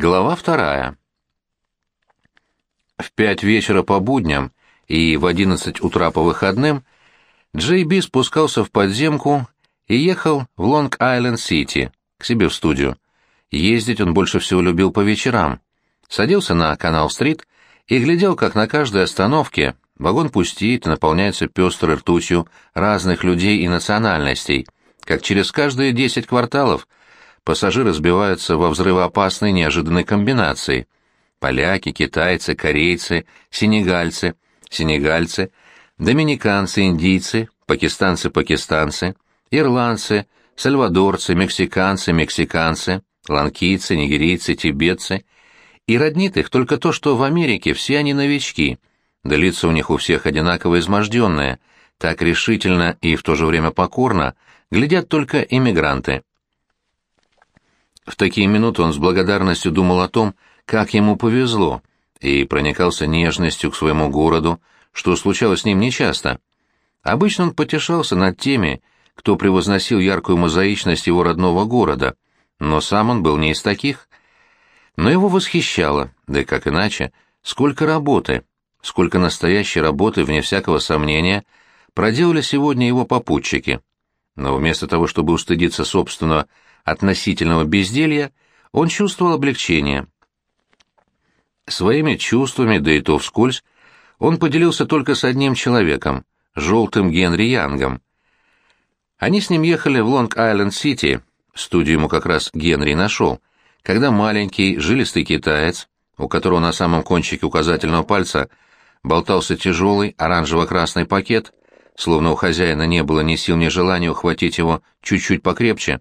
Глава вторая. В пять вечера по будням и в одиннадцать утра по выходным Джей Би спускался в подземку и ехал в Лонг-Айленд-Сити, к себе в студию. Ездить он больше всего любил по вечерам. Садился на Канал-стрит и глядел, как на каждой остановке вагон пустеет и наполняется пестрой ртутью разных людей и национальностей, как через каждые десять кварталов пассажиры сбиваются во взрывоопасной неожиданной комбинации. Поляки, китайцы, корейцы, сенегальцы, сенегальцы, доминиканцы, индийцы, пакистанцы-пакистанцы, ирландцы, сальвадорцы, мексиканцы, мексиканцы, ланкийцы, нигерийцы, тибетцы. И роднит их только то, что в Америке все они новички, да лица у них у всех одинаково изможденные, так решительно и в то же время покорно глядят только иммигранты. В такие минуты он с благодарностью думал о том, как ему повезло, и проникался нежностью к своему городу, что случалось с ним нечасто. Обычно он потешался над теми, кто превозносил яркую мозаичность его родного города, но сам он был не из таких. Но его восхищало, да и как иначе, сколько работы, сколько настоящей работы, вне всякого сомнения, проделали сегодня его попутчики. Но вместо того, чтобы устыдиться собственного относительного безделья, он чувствовал облегчение. Своими чувствами, да и то вскользь, он поделился только с одним человеком, желтым Генри Янгом. Они с ним ехали в Лонг-Айленд-Сити, студию ему как раз Генри нашел, когда маленький, жилистый китаец, у которого на самом кончике указательного пальца болтался тяжелый оранжево-красный пакет, словно у хозяина не было ни сил, ни желания ухватить его чуть-чуть покрепче,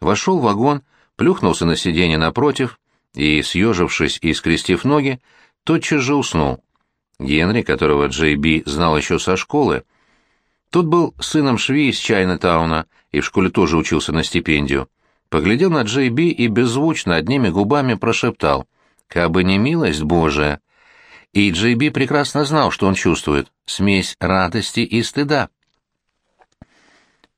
вошел в вагон, плюхнулся на сиденье напротив и, съежившись и скрестив ноги, тотчас же уснул. Генри, которого Джей Би знал еще со школы, тот был сыном швеи из Чайна-тауна и в школе тоже учился на стипендию, поглядел на Джей Би и беззвучно одними губами прошептал «Кабы не милость Божия!» И Джей Би прекрасно знал, что он чувствует — смесь радости и стыда.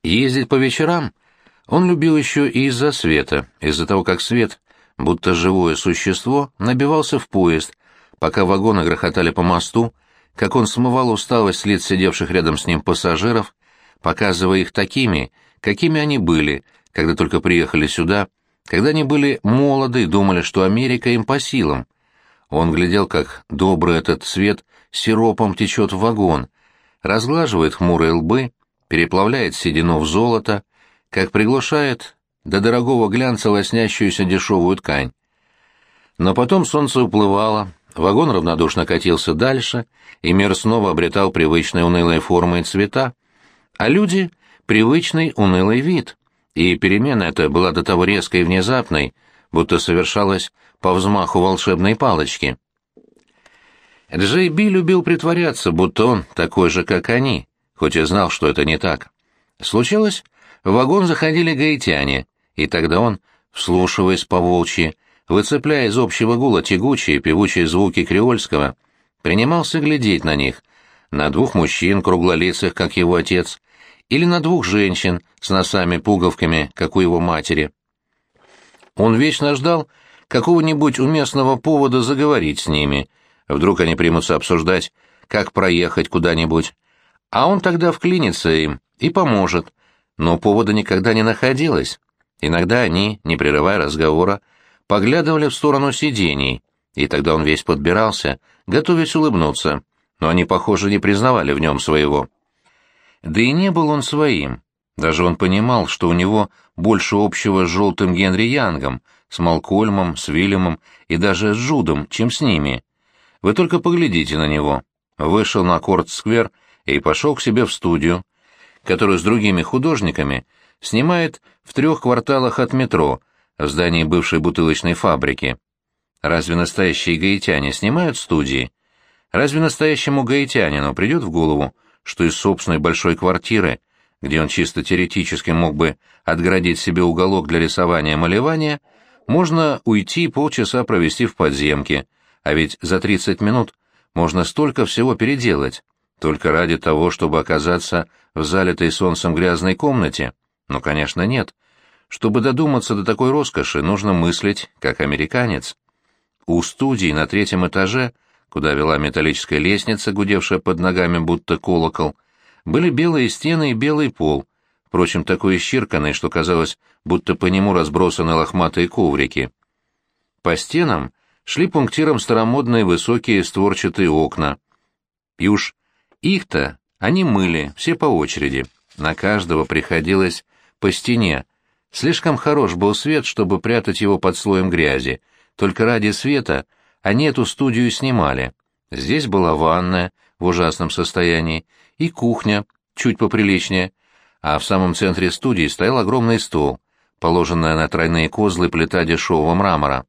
Ездить по вечерам — он любил еще и из-за света, из-за того, как свет, будто живое существо, набивался в поезд, пока вагоны грохотали по мосту, как он смывал усталость с лиц сидевших рядом с ним пассажиров, показывая их такими, какими они были, когда только приехали сюда, когда они были молоды и думали, что Америка им по силам. Он глядел, как добрый этот свет сиропом течет в вагон, разглаживает хмурые лбы, переплавляет седину в золото, как приглушает до дорогого глянца лоснящуюся дешевую ткань. Но потом солнце уплывало, вагон равнодушно катился дальше, и мир снова обретал привычные унылые формы и цвета, а люди — привычный унылый вид, и перемена эта была до того резкой и внезапной, будто совершалась по взмаху волшебной палочки. Джей Би любил притворяться, будто он такой же, как они, хоть и знал, что это не так. Случилось, в вагон заходили гаитяне, и тогда он, вслушиваясь по волчьи, выцепляя из общего гула тягучие певучие звуки креольского, принимался глядеть на них, на двух мужчин круглолицых, как его отец, или на двух женщин с носами-пуговками, как у его матери. Он вечно ждал какого-нибудь уместного повода заговорить с ними, вдруг они примутся обсуждать, как проехать куда-нибудь, а он тогда вклинится им и поможет, но повода никогда не находилось. Иногда они, не прерывая разговора, поглядывали в сторону сидений, и тогда он весь подбирался, готовясь улыбнуться, но они, похоже, не признавали в нем своего. Да и не был он своим. Даже он понимал, что у него больше общего с желтым Генри Янгом, с Малкольмом, с Вильямом и даже с Джудом, чем с ними. Вы только поглядите на него. Вышел на Корт-сквер и пошел к себе в студию, которую с другими художниками снимает в трех кварталах от метро, в здании бывшей бутылочной фабрики. Разве настоящие гаитяне снимают студии? Разве настоящему гаитянину придет в голову, что из собственной большой квартиры, где он чисто теоретически мог бы отградить себе уголок для рисования-малевания, можно уйти и полчаса провести в подземке, а ведь за 30 минут можно столько всего переделать только ради того, чтобы оказаться в залитой солнцем грязной комнате? Ну, конечно, нет. Чтобы додуматься до такой роскоши, нужно мыслить как американец. У студии на третьем этаже, куда вела металлическая лестница, гудевшая под ногами будто колокол, были белые стены и белый пол, впрочем, такой исчерканный, что казалось, будто по нему разбросаны лохматые коврики. По стенам шли пунктиром старомодные высокие створчатые окна. И уж их-то они мыли, все по очереди. На каждого приходилось по стене. Слишком хорош был свет, чтобы прятать его под слоем грязи. Только ради света они эту студию снимали. Здесь была ванная в ужасном состоянии и кухня, чуть поприличнее, а в самом центре студии стоял огромный стол, положенная на тройные козлы плита дешевого мрамора.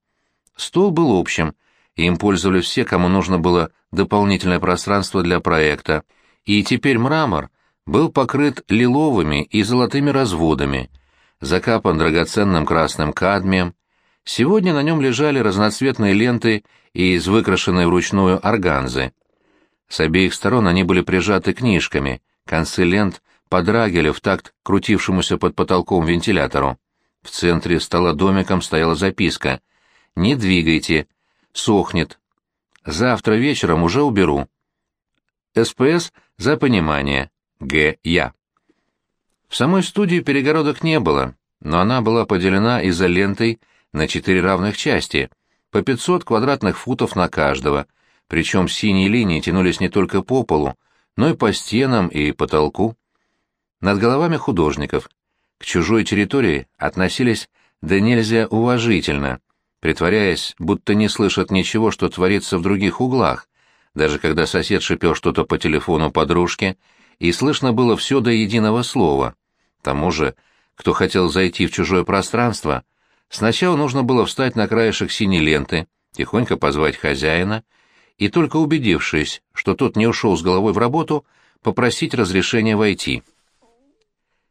Стол был общим, и им пользовались все, кому нужно было дополнительное пространство для проекта, и теперь мрамор был покрыт лиловыми и золотыми разводами, закапан драгоценным красным кадмием. Сегодня на нем лежали разноцветные ленты из выкрашенной вручную органзы. С обеих сторон они были прижаты книжками, концы лент подрагивали в такт крутившемуся под потолком вентилятору. В центре стола домиком стояла записка «Не двигайте, сохнет. Завтра вечером уже уберу». СПС за понимание. Г. Я. В самой студии перегородок не было, но она была поделена изолентой на четыре равных части, по 500 квадратных футов на каждого, причем синие линии тянулись не только по полу, но и по стенам и потолку. Над головами художников к чужой территории относились да нельзя уважительно, притворяясь, будто не слышат ничего, что творится в других углах, даже когда сосед шипел что-то по телефону подружке, и слышно было все до единого слова. К тому же, кто хотел зайти в чужое пространство, сначала нужно было встать на краешек синей ленты, тихонько позвать хозяина, и только убедившись, что тот не ушел с головой в работу, попросить разрешения войти.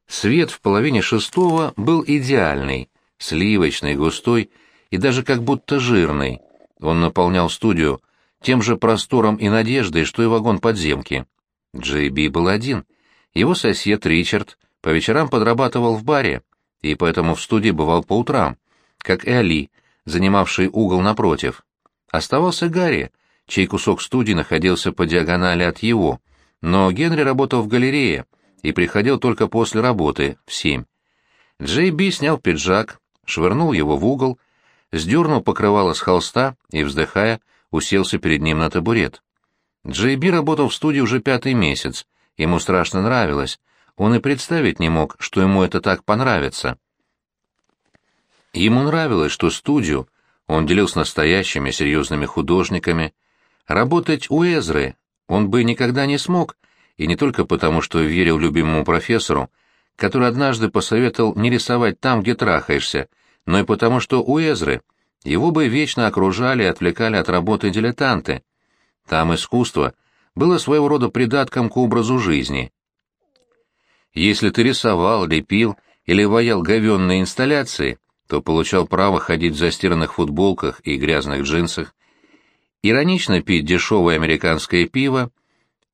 Свет в половине шестого был идеальный, сливочный, густой и даже как будто жирный. Он наполнял студию тем же простором и надеждой, что и вагон подземки. Джей Би был один. Его сосед Ричард по вечерам подрабатывал в баре, и поэтому в студии бывал по утрам, как и Али, занимавший угол напротив. Оставался Гарри, чей кусок студии находился по диагонали от его, но Генри работал в галерее и приходил только после работы, в семь. Джей Би снял пиджак, швырнул его в угол, сдернул покрывало с холста и, вздыхая, уселся перед ним на табурет. Джей Би работал в студии уже пятый месяц, ему страшно нравилось, он и представить не мог, что ему это так понравится. Ему нравилось, что студию он делил с настоящими серьезными художниками. Работать у Эзры он бы никогда не смог, и не только потому, что верил любимому профессору, который однажды посоветовал не рисовать там, где трахаешься, но и потому, что у Эзры его бы вечно окружали и отвлекали от работы дилетанты. Там искусство было своего рода придатком к образу жизни. Если ты рисовал, лепил или ваял говенные инсталляции, то получал право ходить в застиранных футболках и грязных джинсах, иронично пить дешевое американское пиво,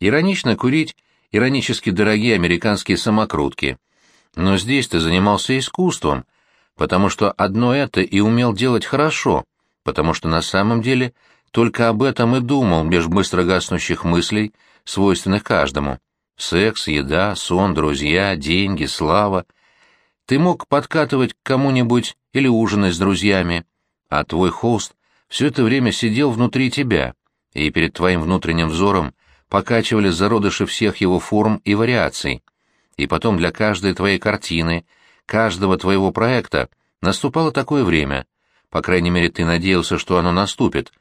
иронично курить иронически дорогие американские самокрутки. Но здесь ты занимался искусством, потому что одно это и умел делать хорошо, потому что на самом деле только об этом и думал меж быстро гаснущих мыслей, свойственных каждому. Секс, еда, сон, друзья, деньги, слава. Ты мог подкатывать к кому-нибудь или ужинать с друзьями, а твой холст все это время сидел внутри тебя, и перед твоим внутренним взором покачивались зародыши всех его форм и вариаций. И потом для каждой твоей картины — каждого твоего проекта наступало такое время, по крайней мере, ты надеялся, что оно наступит,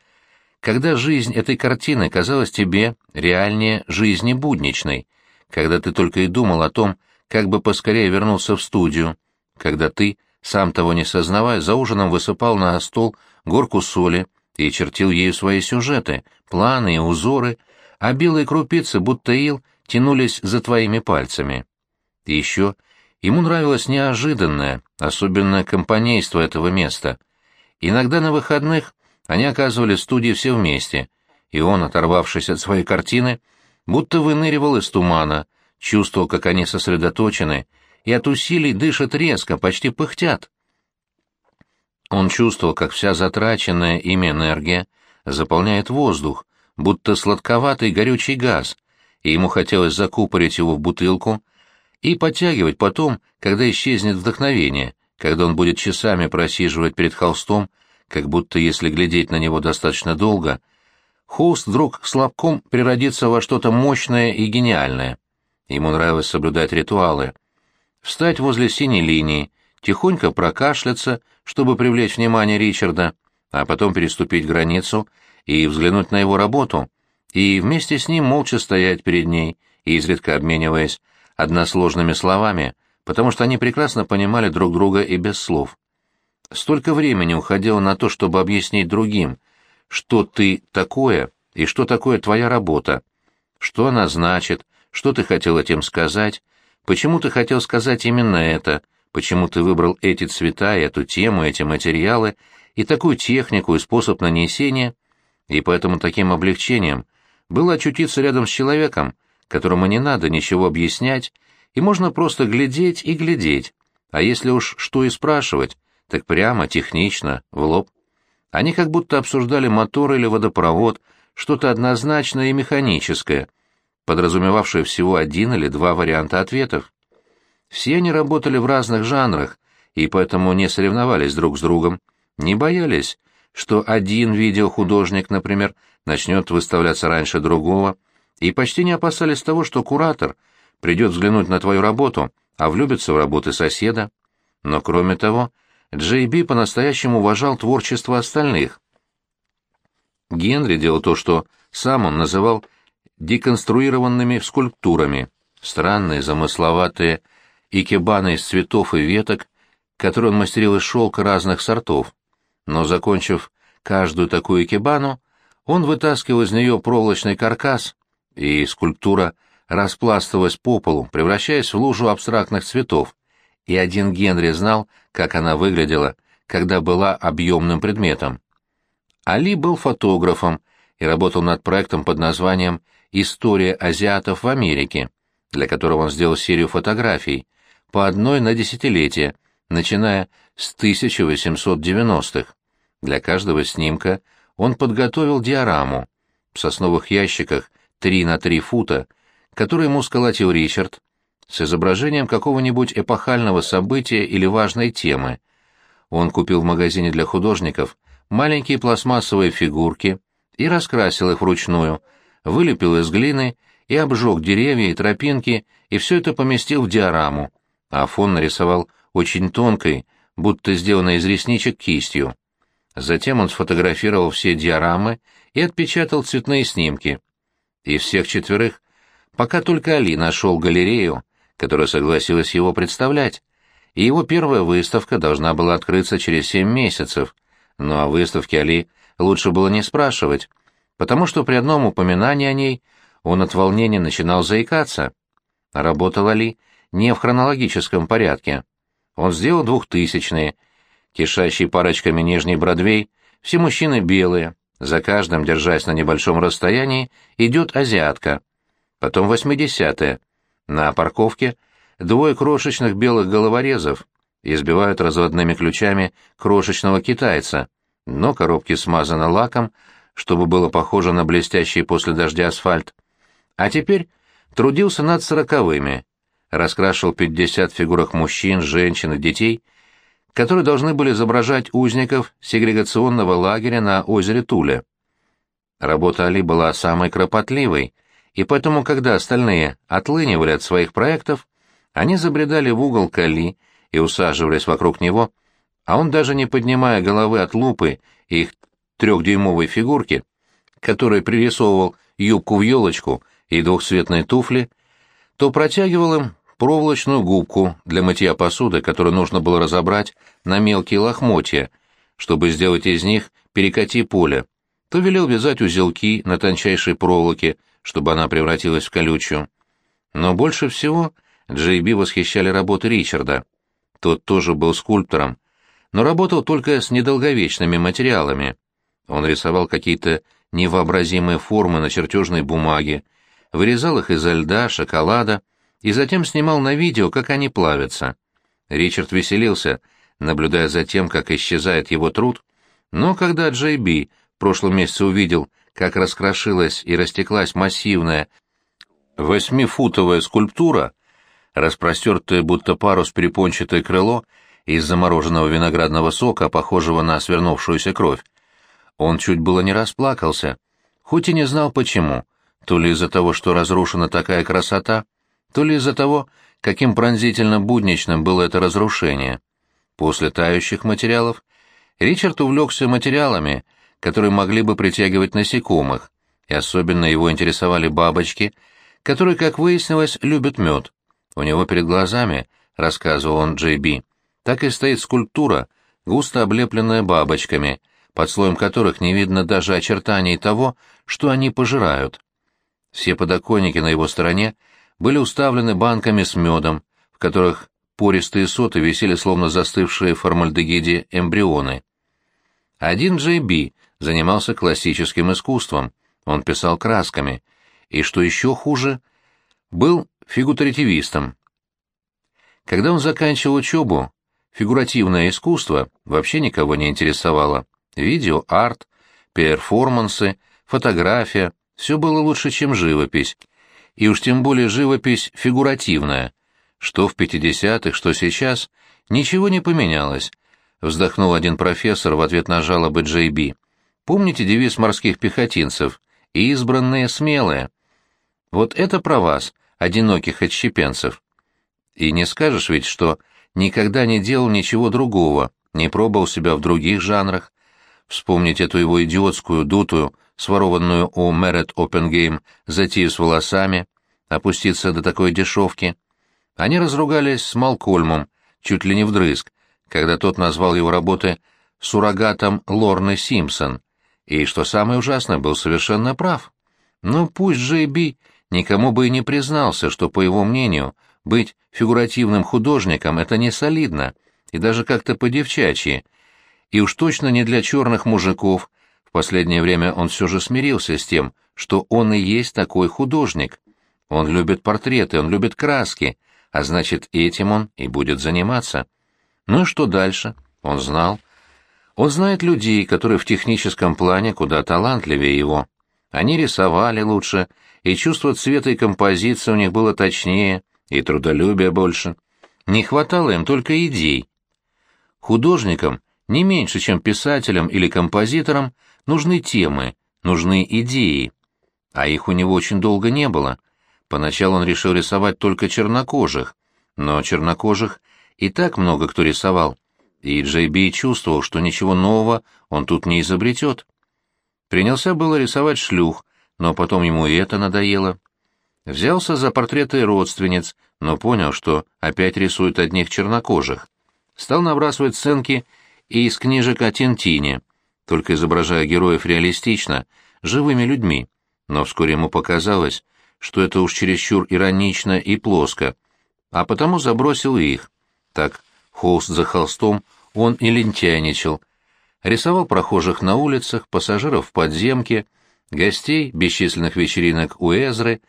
когда жизнь этой картины казалась тебе реальнее жизни будничной, когда ты только и думал о том, как бы поскорее вернуться в студию, когда ты, сам того не сознавая, за ужином высыпал на стол горку соли и чертил ею свои сюжеты, планы и узоры, а белые крупицы, будто ил, тянулись за твоими пальцами. И еще Ему нравилось неожиданное, особенное компанейство этого места. Иногда на выходных они оказывались в студии все вместе, и он, оторвавшись от своей картины, будто выныривал из тумана, чувствовал, как они сосредоточены, и от усилий дышат резко, почти пыхтят. Он чувствовал, как вся затраченная ими энергия заполняет воздух, будто сладковатый горючий газ, и ему хотелось закупорить его в бутылку и подтягивать потом, когда исчезнет вдохновение, когда он будет часами просиживать перед холстом, как будто если глядеть на него достаточно долго, холст вдруг слабком превратится во что-то мощное и гениальное. Ему нравилось соблюдать ритуалы. Встать возле синей линии, тихонько прокашляться, чтобы привлечь внимание Ричарда, а потом переступить границу и взглянуть на его работу, и вместе с ним молча стоять перед ней, изредка обмениваясь односложными словами, потому что они прекрасно понимали друг друга и без слов. Столько времени уходило на то, чтобы объяснить другим, что ты такое и что такое твоя работа, что она значит, что ты хотел этим сказать, почему ты хотел сказать именно это, почему ты выбрал эти цвета, эту тему, эти материалы и такую технику и способ нанесения, и поэтому таким облегчением было очутиться рядом с человеком, которому не надо ничего объяснять, и можно просто глядеть и глядеть, а если уж что и спрашивать, так прямо, технично, в лоб. Они как будто обсуждали мотор или водопровод, что-то однозначное и механическое, подразумевавшее всего один или два варианта ответов. Все они работали в разных жанрах, и поэтому не соревновались друг с другом, не боялись, что один видеохудожник, например, начнет выставляться раньше другого, и почти не опасались того, что куратор придет взглянуть на твою работу, а влюбится в работы соседа. Но кроме того, Джей Би по-настоящему уважал творчество остальных. Генри делал то, что сам он называл деконструированными скульптурами, странные, замысловатые икебаны из цветов и веток, которые он мастерил из шелка разных сортов. Но, закончив каждую такую икебану, он вытаскивал из нее проволочный каркас, и скульптура распластывалась по полу, превращаясь в лужу абстрактных цветов, и один Генри знал, как она выглядела, когда была объемным предметом. Али был фотографом и работал над проектом под названием «История азиатов в Америке», для которого он сделал серию фотографий, по одной на десятилетие, начиная с 1890-х. Для каждого снимка он подготовил диораму в сосновых ящиках 3 на 3 фута, который ему сколотил Ричард, с изображением какого-нибудь эпохального события или важной темы. Он купил в магазине для художников маленькие пластмассовые фигурки и раскрасил их вручную, вылепил из глины и обжег деревья и тропинки, и все это поместил в диораму, а фон нарисовал очень тонкой, будто сделанной из ресничек кистью. Затем он сфотографировал все диорамы и отпечатал цветные снимки. Из всех четверых пока только Али нашел галерею, которая согласилась его представлять, и его первая выставка должна была открыться через семь месяцев, но о выставке Али лучше было не спрашивать, потому что при одном упоминании о ней он от волнения начинал заикаться. Работал Али не в хронологическом порядке. Он сделал двухтысячные, кишащие парочками нижней Бродвей, все мужчины белые, за каждым, держась на небольшом расстоянии, идет азиатка. Потом восьмидесятые. На парковке двое крошечных белых головорезов избивают разводными ключами крошечного китайца, но коробки смазаны лаком, чтобы было похоже на блестящий после дождя асфальт. А теперь трудился над сороковыми, раскрашивал пятьдесят фигурок мужчин, женщин и детей — которые должны были изображать узников сегрегационного лагеря на озере Туле. Работа Али была самой кропотливой, и поэтому, когда остальные отлынивали от своих проектов, они забредали в угол к Али и усаживались вокруг него, а он, даже не поднимая головы от лупы их трехдюймовой фигурки, которой пририсовывал юбку в елочку и двухцветные туфли, то протягивал им проволочную губку для мытья посуды, которую нужно было разобрать на мелкие лохмотья, чтобы сделать из них перекати поле, то велел вязать узелки на тончайшей проволоке, чтобы она превратилась в колючую. Но больше всего Джейби восхищали работы Ричарда. Тот тоже был скульптором, но работал только с недолговечными материалами. Он рисовал какие-то невообразимые формы на чертежной бумаге, вырезал их изо льда, шоколада, и затем снимал на видео, как они плавятся. Ричард веселился, наблюдая за тем, как исчезает его труд, но когда Джей Би в прошлом месяце увидел, как раскрошилась и растеклась массивная восьмифутовая скульптура, распростертое будто парус перепончатое крыло из замороженного виноградного сока, похожего на свернувшуюся кровь, он чуть было не расплакался, хоть и не знал почему, то ли из-за того, что разрушена такая красота, то ли из-за того, каким пронзительно будничным было это разрушение. После тающих материалов Ричард увлекся материалами, которые могли бы притягивать насекомых, и особенно его интересовали бабочки, которые, как выяснилось, любят мед. У него перед глазами, рассказывал он Джей Би, так и стоит скульптура, густо облепленная бабочками, под слоем которых не видно даже очертаний того, что они пожирают. Все подоконники на его стороне были уставлены банками с медом, в которых пористые соты висели словно застывшие в формальдегиде эмбрионы. Один Джей Би занимался классическим искусством, он писал красками, и, что еще хуже, был фигуративистом. Когда он заканчивал учебу, фигуративное искусство вообще никого не интересовало. Видео, арт, перформансы, фотография — все было лучше, чем живопись. И уж тем более живопись фигуративная. Что в 50-х, что сейчас, ничего не поменялось, вздохнул один профессор в ответ на жалобы Джей Би. Помните девиз морских пехотинцев «Избранные смелые»? Вот это про вас, одиноких отщепенцев. И не скажешь ведь, что никогда не делал ничего другого, не пробовал себя в других жанрах. Вспомнить эту его идиотскую, дутую, сворованную у Мэрет Оппенгейм затею с волосами, опуститься до такой дешевки. Они разругались с Малкольмом, чуть ли не вдрызг, когда тот назвал его работы суррогатом Лорны Симпсон, и, что самое ужасное, был совершенно прав. Но пусть Джей Би никому бы и не признался, что, по его мнению, быть фигуративным художником — это не солидно, и даже как-то по-девчачьи, и уж точно не для черных мужиков. В последнее время он все же смирился с тем, что он и есть такой художник. Он любит портреты, он любит краски, а значит, этим он и будет заниматься. Ну и что дальше? Он знал. Он знает людей, которые в техническом плане куда талантливее его. Они рисовали лучше, и чувство цвета и композиции у них было точнее, и трудолюбия больше. Не хватало им только идей. Художникам, не меньше, чем писателям или композиторам, нужны темы, нужны идеи. А их у него очень долго не было. Поначалу он решил рисовать только чернокожих, но чернокожих и так много кто рисовал, и Джей Би чувствовал, что ничего нового он тут не изобретет. Принялся было рисовать шлюх, но потом ему и это надоело. Взялся за портреты родственниц, но понял, что опять рисует одних чернокожих. Стал набрасывать сценки и из книжек о Тинтине, только изображая героев реалистично, живыми людьми. Но вскоре ему показалось, что это уж чересчур иронично и плоско, а потому забросил их. Так, холст за холстом он и лентяйничал. Рисовал прохожих на улицах, пассажиров в подземке, гостей бесчисленных вечеринок у Эзры,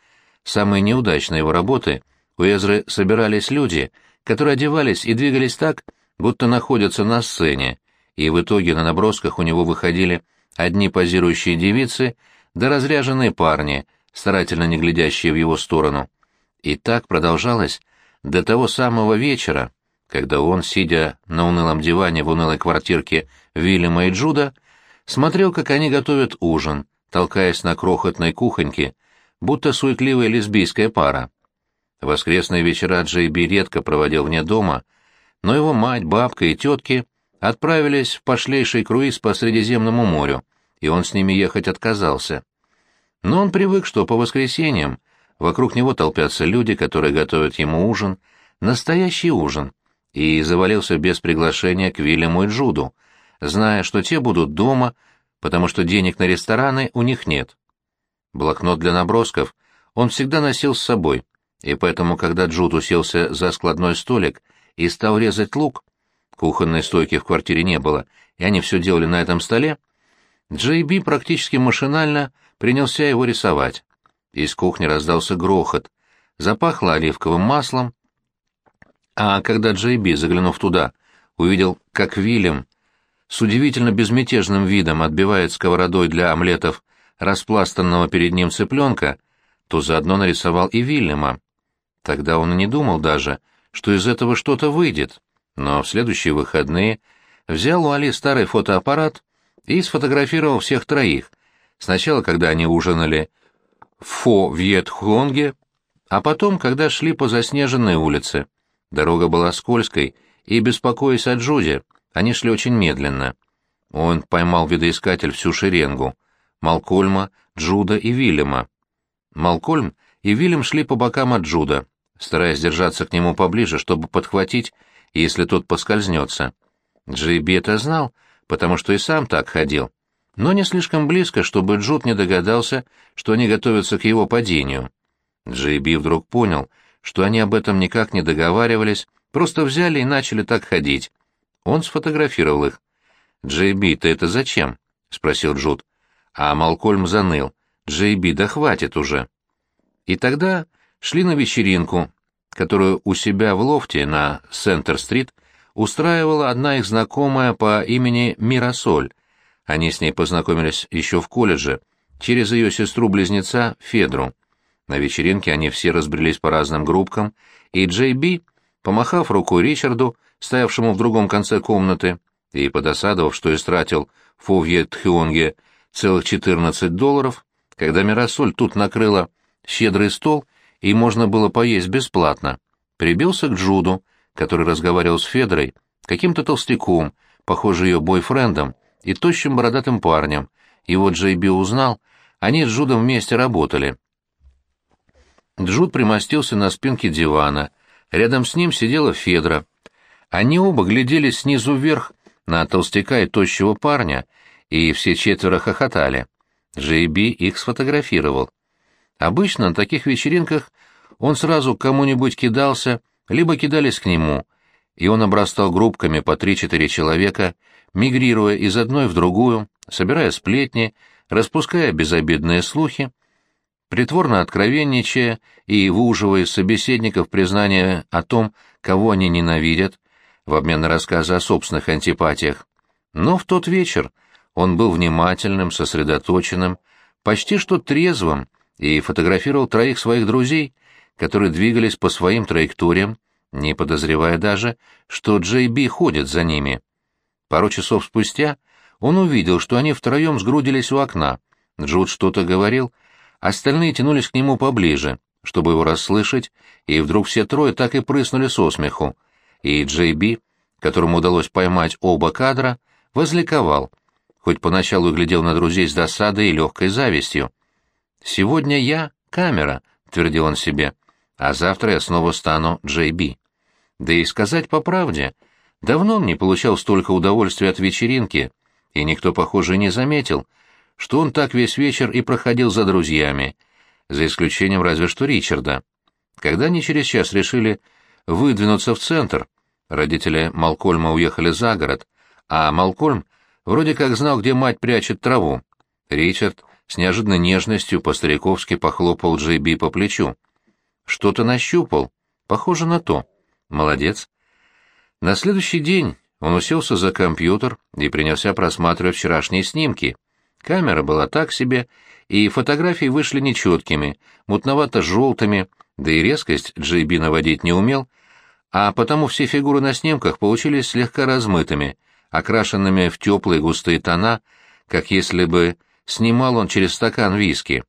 Самые неудачные его работы у Эзры собирались люди, которые одевались и двигались так, будто находятся на сцене, и в итоге на набросках у него выходили одни позирующие девицы да разряженные парни, старательно не глядящие в его сторону. И так продолжалось до того самого вечера, когда он, сидя на унылом диване в унылой квартирке Вильяма и Джуда, смотрел, как они готовят ужин, толкаясь на крохотной кухоньке, будто суетливая лесбийская пара. Воскресные вечера Джей Би редко проводил вне дома, но его мать, бабка и тетки отправились в пошлейший круиз по Средиземному морю, и он с ними ехать отказался. Но он привык, что по воскресеньям вокруг него толпятся люди, которые готовят ему ужин, настоящий ужин, и завалился без приглашения к Вильяму и Джуду, зная, что те будут дома, потому что денег на рестораны у них нет. Блокнот для набросков он всегда носил с собой, и поэтому, когда Джуд уселся за складной столик и стал резать лук, кухонной стойки в квартире не было, и они все делали на этом столе, Джей Би практически машинально принялся его рисовать. Из кухни раздался грохот, запахло оливковым маслом, а когда Джей Би, заглянув туда, увидел, как Вильям с удивительно безмятежным видом отбивает сковородой для омлетов распластанного перед ним цыпленка, то заодно нарисовал и Вильяма. Тогда он и не думал даже, что из этого что-то выйдет, но в следующие выходные взял у Али старый фотоаппарат и сфотографировал всех троих, сначала, когда они ужинали в Фо-Вьет-Хонге, а потом, когда шли по заснеженной улице. Дорога была скользкой, и, беспокоясь о Джуде, они шли очень медленно. Он поймал видоискатель всю шеренгу — Малкольма, Джуда и Вильяма. Малкольм и Вильям шли по бокам от Джуда, стараясь держаться к нему поближе, чтобы подхватить, если тот поскользнется. Джейби это знал, потому что и сам так ходил, но не слишком близко, чтобы Джуд не догадался, что они готовятся к его падению. Джейби вдруг понял, что они об этом никак не договаривались, просто взяли и начали так ходить. Он сфотографировал их. «Джейби, ты это зачем?» — спросил Джуд. А Малкольм заныл. «Джейби, да хватит уже!» И тогда шли на вечеринку, которую у себя в лофте на Сентер-стрит устраивала одна их знакомая по имени Мирасоль. Они с ней познакомились еще в колледже, через ее сестру-близнеца Федру. На вечеринке они все разбрелись по разным группкам, и Джей Би, помахав рукой Ричарду, стоявшему в другом конце комнаты, и подосадовав, что истратил Фовье Тхионге целых 14 долларов, когда Мирасоль тут накрыла щедрый стол, и можно было поесть бесплатно, прибился к Джуду, который разговаривал с Федрой, каким-то толстяком, похоже ее бойфрендом, и тощим бородатым парнем. Его Джей Би узнал, они с Джудом вместе работали. Джуд примостился на спинке дивана, рядом с ним сидела Федра. Они оба глядели снизу вверх на толстяка и тощего парня, и все четверо хохотали. Джей Би их сфотографировал. Обычно на таких вечеринках он сразу к кому-нибудь кидался, либо кидались к нему, и он обрастал группками по три-четыре человека, мигрируя из одной в другую, собирая сплетни, распуская безобидные слухи, притворно откровенничая и выуживая из собеседников признание о том, кого они ненавидят, в обмен на рассказы о собственных антипатиях. Но в тот вечер он был внимательным, сосредоточенным, почти что трезвым, и фотографировал троих своих друзей, которые двигались по своим траекториям, не подозревая даже, что Джей Би ходит за ними. Пару часов спустя он увидел, что они втроем сгрудились у окна. Джуд что-то говорил, остальные тянулись к нему поближе, чтобы его расслышать, и вдруг все трое так и прыснули со смеху. И Джей Би, которому удалось поймать оба кадра, возликовал, хоть поначалу и глядел на друзей с досадой и легкой завистью. «Сегодня я — камера», — твердил он себе, — «а завтра я снова стану Джей Би». Да и сказать по правде, давно он не получал столько удовольствия от вечеринки, и никто, похоже, не заметил, что он так весь вечер и проходил за друзьями, за исключением разве что Ричарда. Когда они через час решили выдвинуться в центр, родители Малкольма уехали за город, а Малкольм вроде как знал, где мать прячет траву. Ричард с неожиданной нежностью по-стариковски похлопал Джейби по плечу. «Что-то нащупал. Похоже на то. Молодец». На следующий день он уселся за компьютер и принялся просматривать вчерашние снимки. Камера была так себе, и фотографии вышли нечеткими, мутновато-желтыми, да и резкость Джейби наводить не умел, а потому все фигуры на снимках получились слегка размытыми, окрашенными в теплые густые тона, как если бы снимал он через стакан виски.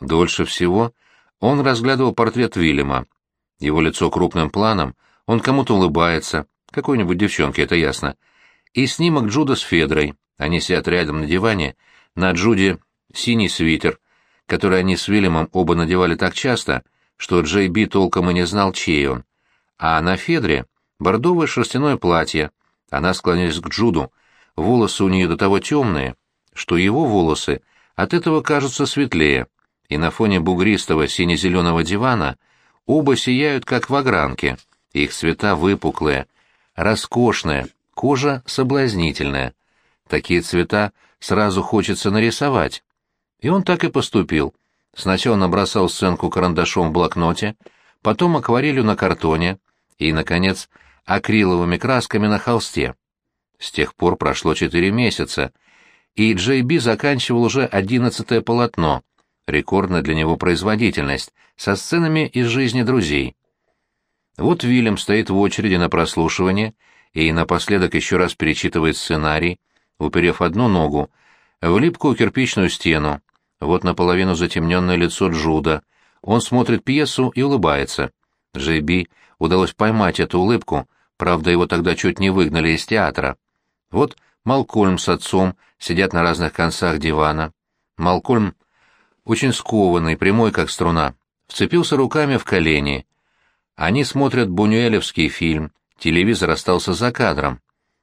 Дольше всего он разглядывал портрет Вильяма. Его лицо крупным планом, он кому-то улыбается, какой-нибудь девчонке, это ясно. И снимок Джуда с Федрой. Они сидят рядом на диване, на Джуде синий свитер, который они с Вильямом оба надевали так часто, что Джей Би толком и не знал, чей он. А на Федре бордовое шерстяное платье. Она склонилась к Джуду. Волосы у нее до того темные, что его волосы от этого кажутся светлее, и на фоне бугристого сине-зеленого дивана оба сияют, как в огранке, их цвета выпуклые, роскошные, кожа соблазнительная. Такие цвета сразу хочется нарисовать. И он так и поступил. Сначала набросал сценку карандашом в блокноте, потом акварелью на картоне и, наконец, акриловыми красками на холсте. С тех пор прошло четыре месяца, и Джей Би заканчивал уже одиннадцатое полотно, рекордная для него производительность, со сценами из жизни друзей. Вот Вильям стоит в очереди на прослушивание и напоследок еще раз перечитывает сценарий, уперев одну ногу в липкую кирпичную стену. Вот наполовину затемненное лицо Джуда. Он смотрит пьесу и улыбается. Джей Би удалось поймать эту улыбку, правда, его тогда чуть не выгнали из театра. Вот Малкольм с отцом сидят на разных концах дивана. Малкольм, очень скованный, прямой как струна, вцепился руками в колени. Они смотрят бунюэлевский фильм, телевизор остался за кадром.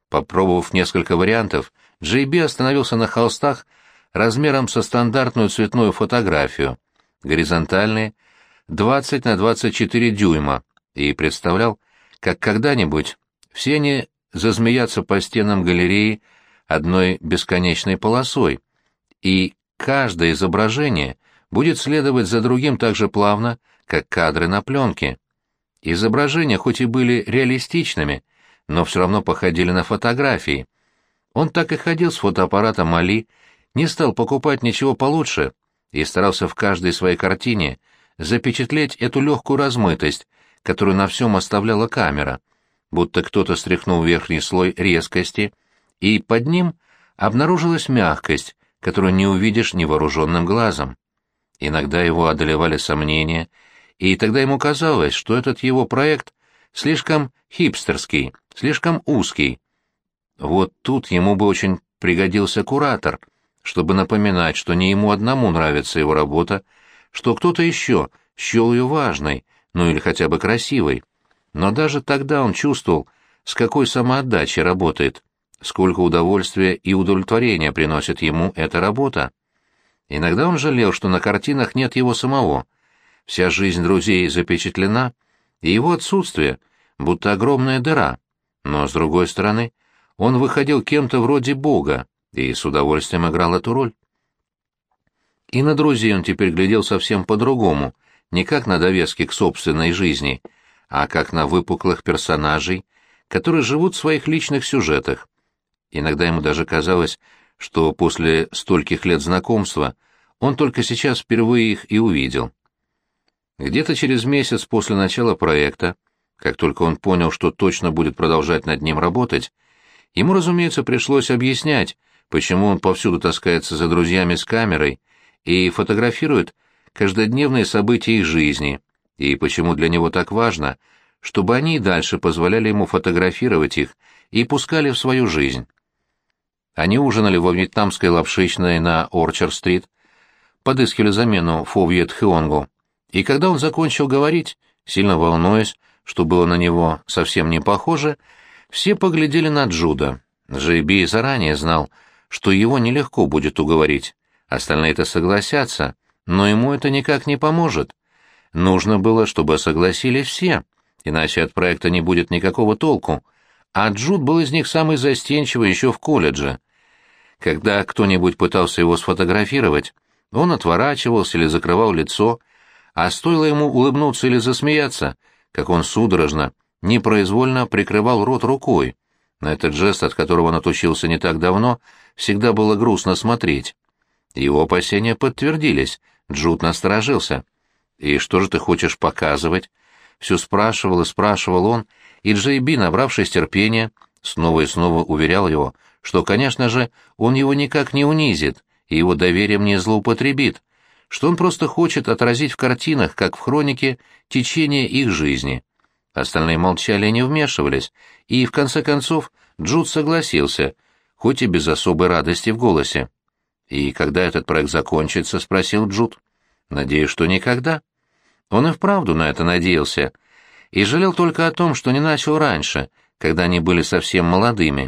Попробовав несколько вариантов, Джей Би остановился на холстах размером со стандартную цветную фотографию, горизонтальные, 20 на 24 дюйма, и представлял, как когда-нибудь все они зазмеятся по стенам галереи одной бесконечной полосой, и каждое изображение будет следовать за другим так же плавно, как кадры на пленке. Изображения хоть и были реалистичными, но все равно походили на фотографии. Он так и ходил с фотоаппаратом Али, не стал покупать ничего получше и старался в каждой своей картине запечатлеть эту легкую размытость, которую на всем оставляла камера — будто кто-то стряхнул верхний слой резкости, и под ним обнаружилась мягкость, которую не увидишь невооруженным глазом. Иногда его одолевали сомнения, и тогда ему казалось, что этот его проект слишком хипстерский, слишком узкий. Вот тут ему бы очень пригодился куратор, чтобы напоминать, что не ему одному нравится его работа, что кто-то еще счел ее важной, ну или хотя бы красивой. Но даже тогда он чувствовал, с какой самоотдачей работает, сколько удовольствия и удовлетворения приносит ему эта работа. Иногда он жалел, что на картинах нет его самого. Вся жизнь друзей запечатлена, и его отсутствие, будто огромная дыра. Но, с другой стороны, он выходил кем-то вроде Бога и с удовольствием играл эту роль. И на друзей он теперь глядел совсем по-другому, не как на довески к собственной жизни — а как на выпуклых персонажей, которые живут в своих личных сюжетах. Иногда ему даже казалось, что после стольких лет знакомства он только сейчас впервые их и увидел. Где-то через месяц после начала проекта, как только он понял, что точно будет продолжать над ним работать, ему, разумеется, пришлось объяснять, почему он повсюду таскается за друзьями с камерой и фотографирует каждодневные события их жизни — и почему для него так важно, чтобы они и дальше позволяли ему фотографировать их и пускали в свою жизнь. Они ужинали во вьетнамской лапшичной на Орчер-стрит, подыскивали замену Фо Вьет Хионгу, и когда он закончил говорить, сильно волнуясь, что было на него совсем не похоже, все поглядели на Джуда. Джейби заранее знал, что его нелегко будет уговорить. Остальные-то согласятся, но ему это никак не поможет. Нужно было, чтобы согласились все, иначе от проекта не будет никакого толку. А Джуд был из них самый застенчивый еще в колледже. Когда кто-нибудь пытался его сфотографировать, он отворачивался или закрывал лицо, а стоило ему улыбнуться или засмеяться, как он судорожно, непроизвольно прикрывал рот рукой. На этот жест, от которого он отучился не так давно, всегда было грустно смотреть. Его опасения подтвердились, Джуд насторожился. «И что же ты хочешь показывать?» Все спрашивал и спрашивал он, и Джей Би, набравшись терпения, снова и снова уверял его, что, конечно же, он его никак не унизит и его доверием не злоупотребит, что он просто хочет отразить в картинах, как в хронике, течение их жизни. Остальные молчали и не вмешивались, и, в конце концов, Джуд согласился, хоть и без особой радости в голосе. «И когда этот проект закончится?» — спросил Джуд. «Надеюсь, что никогда». Он и вправду на это надеялся, и жалел только о том, что не начал раньше, когда они были совсем молодыми.